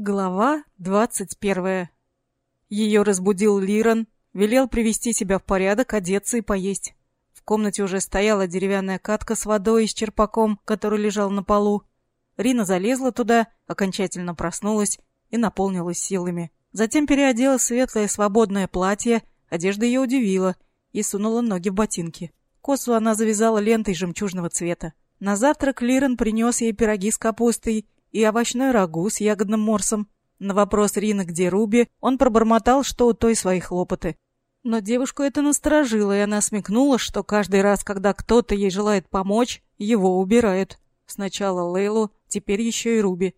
Глава двадцать первая. Ее разбудил Лирон, велел привести себя в порядок, одеться и поесть. В комнате уже стояла деревянная катка с водой и с черпаком, который лежал на полу. Рина залезла туда, окончательно проснулась и наполнилась силами. Затем переодела светлое свободное платье, одежда ее удивила, и сунула ноги в ботинки. Косу она завязала лентой жемчужного цвета. На завтрак Лирон принес ей пироги с капустой и овощной рагу с ягодным морсом. На вопрос Рины, где Руби, он пробормотал, что у той свои хлопоты. Но девушку это насторожило, и она смекнула, что каждый раз, когда кто-то ей желает помочь, его убирают. Сначала Лейлу, теперь еще и Руби.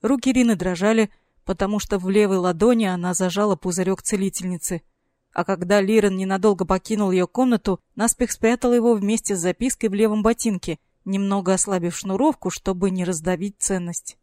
Руки Рины дрожали, потому что в левой ладони она зажала пузырек целительницы. А когда Лирен ненадолго покинул ее комнату, наспех спрятала его вместе с запиской в левом ботинке — немного ослабив шнуровку, чтобы не раздавить ценность.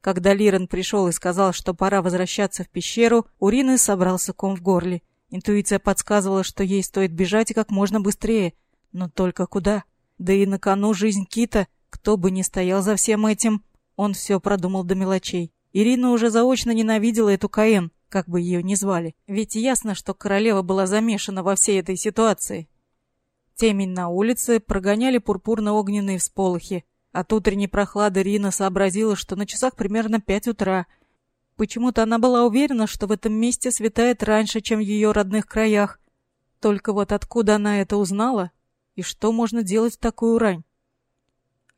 Когда Лирен пришел и сказал, что пора возвращаться в пещеру, у Рины собрался ком в горле. Интуиция подсказывала, что ей стоит бежать как можно быстрее. Но только куда? Да и на кону жизнь Кита, кто бы ни стоял за всем этим, он все продумал до мелочей. Ирина уже заочно ненавидела эту Каэн, как бы ее ни звали. Ведь ясно, что королева была замешана во всей этой ситуации. Темень на улице прогоняли пурпурно-огненные всполохи. От утренней прохлады Рина сообразила, что на часах примерно пять утра. Почему-то она была уверена, что в этом месте светает раньше, чем в ее родных краях. Только вот откуда она это узнала? И что можно делать в такую рань?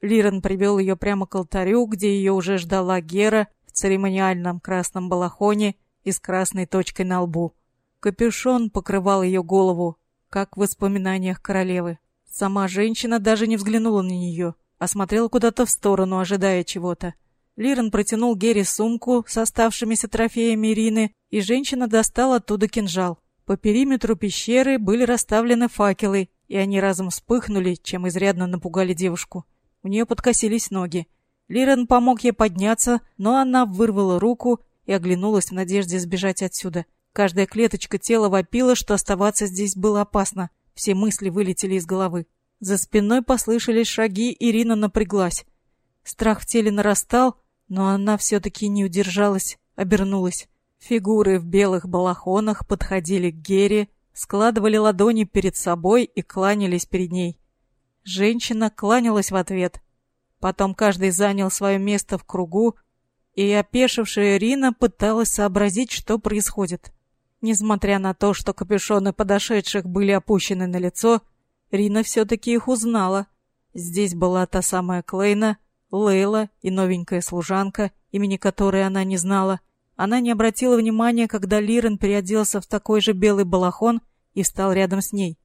Лирен привел ее прямо к алтарю, где ее уже ждала Гера в церемониальном красном балахоне и с красной точкой на лбу. Капюшон покрывал ее голову, как в воспоминаниях королевы. Сама женщина даже не взглянула на нее, а смотрела куда-то в сторону, ожидая чего-то. Лирен протянул Герри сумку с оставшимися трофеями Ирины, и женщина достала оттуда кинжал. По периметру пещеры были расставлены факелы, и они разом вспыхнули, чем изрядно напугали девушку. У нее подкосились ноги. Лирен помог ей подняться, но она вырвала руку и оглянулась в надежде сбежать отсюда. Каждая клеточка тела вопила, что оставаться здесь было опасно. Все мысли вылетели из головы. За спиной послышались шаги, Ирина напряглась. Страх в теле нарастал, но она все-таки не удержалась, обернулась. Фигуры в белых балахонах подходили к Гере, складывали ладони перед собой и кланялись перед ней. Женщина кланялась в ответ. Потом каждый занял свое место в кругу, и опешившая Ирина пыталась сообразить, что происходит. Несмотря на то, что капюшоны подошедших были опущены на лицо, Рина все-таки их узнала. Здесь была та самая Клейна, Лейла и новенькая служанка, имени которой она не знала. Она не обратила внимания, когда Лирен переоделся в такой же белый балахон и встал рядом с ней.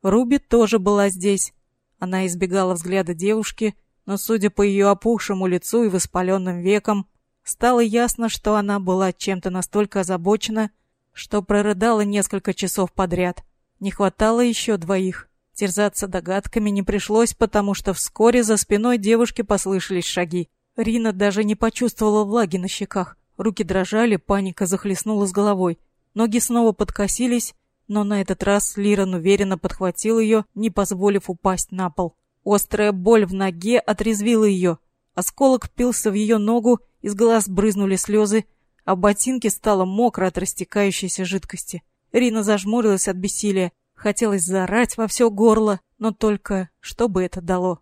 Руби тоже была здесь. Она избегала взгляда девушки, но, судя по ее опухшему лицу и воспаленным векам, стало ясно, что она была чем-то настолько озабочена, что прорыдала несколько часов подряд. Не хватало еще двоих. Терзаться догадками не пришлось, потому что вскоре за спиной девушки послышались шаги. Рина даже не почувствовала влаги на щеках. Руки дрожали, паника захлестнула с головой. Ноги снова подкосились, но на этот раз Лиран уверенно подхватил ее, не позволив упасть на пол. Острая боль в ноге отрезвила ее. Осколок впился в ее ногу, из глаз брызнули слезы, а ботинке стало мокро от растекающейся жидкости. Рина зажмурилась от бессилия. Хотелось заорать во все горло, но только что бы это дало?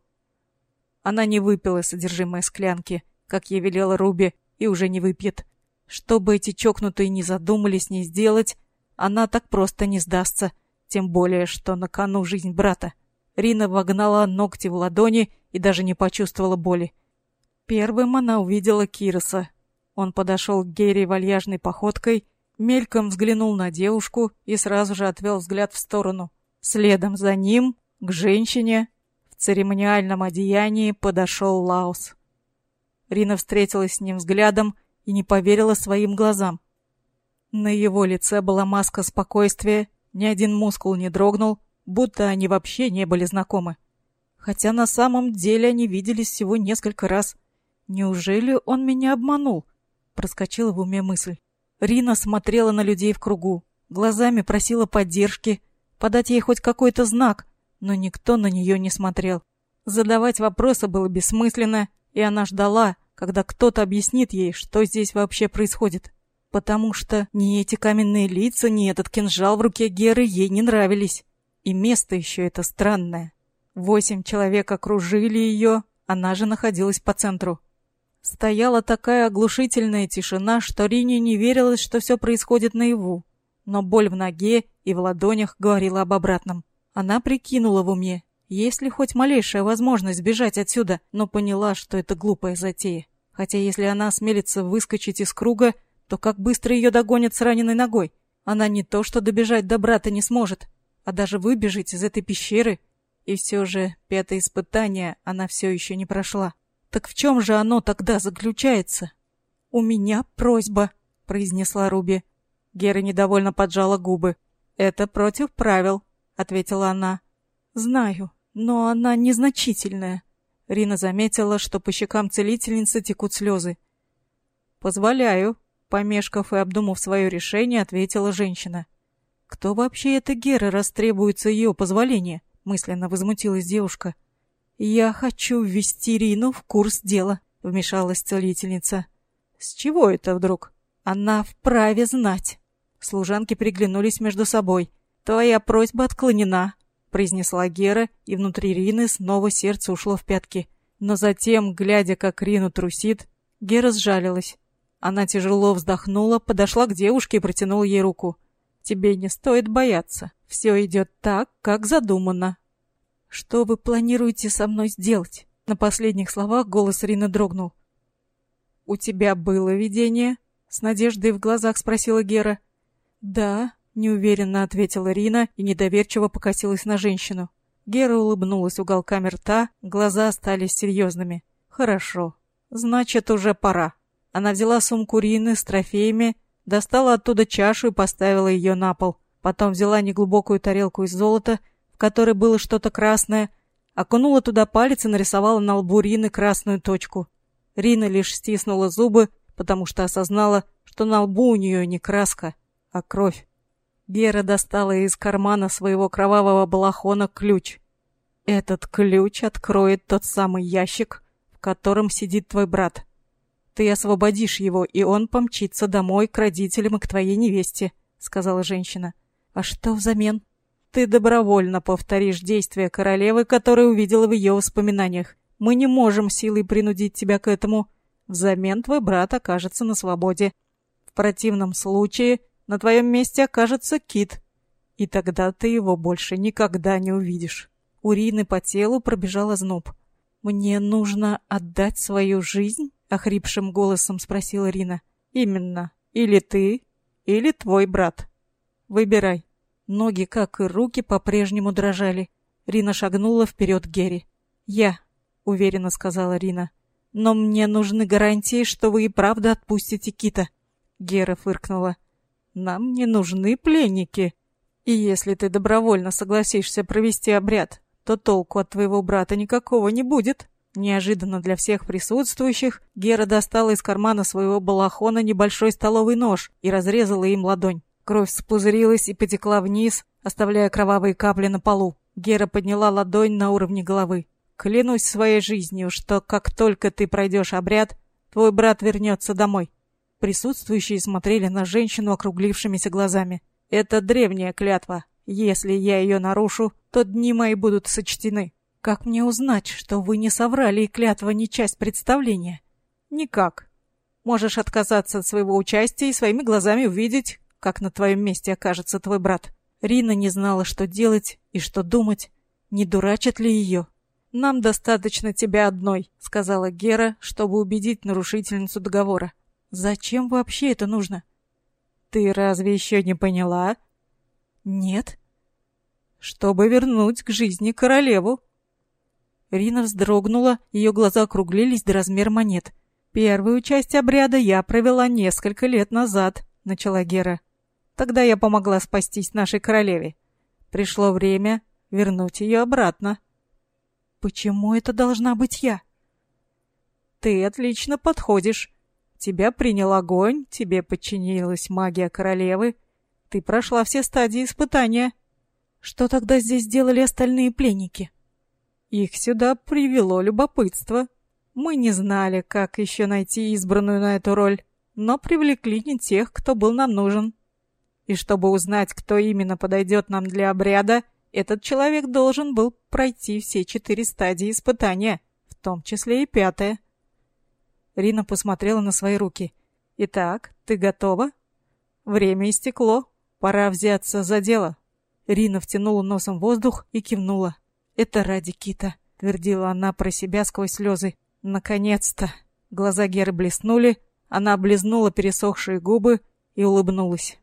Она не выпила содержимое склянки, как ей велела Руби, и уже не выпьет. Что бы эти чокнутые не задумали с ней сделать, она так просто не сдастся, тем более, что на кону жизнь брата. Рина вогнала ногти в ладони и даже не почувствовала боли. Первым она увидела Кироса, он подошел к Герри вальяжной походкой, мельком взглянул на девушку и сразу же отвел взгляд в сторону. Следом за ним, к женщине, в церемониальном одеянии подошел Лаус. Рина встретилась с ним взглядом и не поверила своим глазам. На его лице была маска спокойствия, ни один мускул не дрогнул, будто они вообще не были знакомы. Хотя на самом деле они виделись всего несколько раз. Неужели он меня обманул? Проскочила в уме мысль. Рина смотрела на людей в кругу, глазами просила поддержки, подать ей хоть какой-то знак, но никто на нее не смотрел. Задавать вопросы было бессмысленно, и она ждала, когда кто-то объяснит ей, что здесь вообще происходит. Потому что ни эти каменные лица, ни этот кинжал в руке Геры ей не нравились. И место еще это странное. Восемь человек окружили ее, она же находилась по центру. Стояла такая оглушительная тишина, что Рине не верилось, что все происходит наяву. Но боль в ноге и в ладонях говорила об обратном. Она прикинула в уме, есть ли хоть малейшая возможность сбежать отсюда, но поняла, что это глупая затея. Хотя если она осмелится выскочить из круга, то как быстро ее догонят с раненой ногой? Она не то что добежать до брата не сможет, а даже выбежать из этой пещеры и все же пятое испытание она все еще не прошла. Так в чем же оно тогда заключается? «У меня просьба», — произнесла Руби. Гера недовольно поджала губы. «Это против правил», — ответила она. «Знаю, но она незначительная». Рина заметила, что по щекам целительницы текут слезы. «Позволяю», — помешков и обдумав свое решение, ответила женщина. «Кто вообще эта Гера, раз требуется ее позволение?» мысленно возмутилась девушка. «Я хочу ввести Рину в курс дела», — вмешалась целительница. «С чего это вдруг?» «Она вправе знать». Служанки приглянулись между собой. «Твоя просьба отклонена», — произнесла Гера, и внутри Рины снова сердце ушло в пятки. Но затем, глядя, как Рину трусит, Гера сжалилась. Она тяжело вздохнула, подошла к девушке и протянула ей руку. «Тебе не стоит бояться. Все идет так, как задумано. «Что вы планируете со мной сделать?» На последних словах голос Рины дрогнул. «У тебя было видение?» С надеждой в глазах спросила Гера. «Да», — неуверенно ответила Рина и недоверчиво покосилась на женщину. Гера улыбнулась уголками рта, глаза остались серьезными. «Хорошо. Значит, уже пора». Она взяла сумку Рины с трофеями, достала оттуда чашу и поставила ее на пол. Потом взяла неглубокую тарелку из золота которой было что-то красное, окунула туда палец и нарисовала на лбу Рины красную точку. Рина лишь стиснула зубы, потому что осознала, что на лбу у нее не краска, а кровь. Гера достала из кармана своего кровавого балахона ключ. «Этот ключ откроет тот самый ящик, в котором сидит твой брат. Ты освободишь его, и он помчится домой к родителям и к твоей невесте», — сказала женщина. «А что взамен?» Ты добровольно повторишь действия королевы, которые увидела в ее воспоминаниях. Мы не можем силой принудить тебя к этому. Взамен твой брат окажется на свободе. В противном случае на твоем месте окажется Кит. И тогда ты его больше никогда не увидишь. У Рины по телу пробежал озноб. «Мне нужно отдать свою жизнь?» — охрипшим голосом спросила Рина. «Именно. Или ты, или твой брат. Выбирай». Ноги, как и руки, по-прежнему дрожали. Рина шагнула вперед Герри. «Я», — уверенно сказала Рина. «Но мне нужны гарантии, что вы и правда отпустите Кита». Гера фыркнула. «Нам не нужны пленники. И если ты добровольно согласишься провести обряд, то толку от твоего брата никакого не будет». Неожиданно для всех присутствующих Гера достала из кармана своего балахона небольшой столовый нож и разрезала им ладонь. Кровь спузырилась и потекла вниз, оставляя кровавые капли на полу. Гера подняла ладонь на уровне головы. «Клянусь своей жизнью, что как только ты пройдешь обряд, твой брат вернется домой». Присутствующие смотрели на женщину округлившимися глазами. «Это древняя клятва. Если я ее нарушу, то дни мои будут сочтены». «Как мне узнать, что вы не соврали и клятва не часть представления?» «Никак. Можешь отказаться от своего участия и своими глазами увидеть, как на твоем месте окажется твой брат. Рина не знала, что делать и что думать. Не дурачат ли ее? «Нам достаточно тебя одной», — сказала Гера, чтобы убедить нарушительницу договора. «Зачем вообще это нужно?» «Ты разве еще не поняла?» «Нет». «Чтобы вернуть к жизни королеву». Рина вздрогнула, ее глаза округлились до размера монет. «Первую часть обряда я провела несколько лет назад», — начала Гера. Тогда я помогла спастись нашей королеве. Пришло время вернуть ее обратно. Почему это должна быть я? Ты отлично подходишь. Тебя принял огонь, тебе подчинилась магия королевы. Ты прошла все стадии испытания. Что тогда здесь делали остальные пленники? Их сюда привело любопытство. Мы не знали, как еще найти избранную на эту роль, но привлекли не тех, кто был нам нужен. И чтобы узнать, кто именно подойдет нам для обряда, этот человек должен был пройти все четыре стадии испытания, в том числе и пятая. Рина посмотрела на свои руки. «Итак, ты готова?» «Время истекло. Пора взяться за дело». Рина втянула носом воздух и кивнула. «Это ради Кита», — твердила она про себя сквозь слезы. «Наконец-то!» Глаза Геры блеснули, она облизнула пересохшие губы и улыбнулась.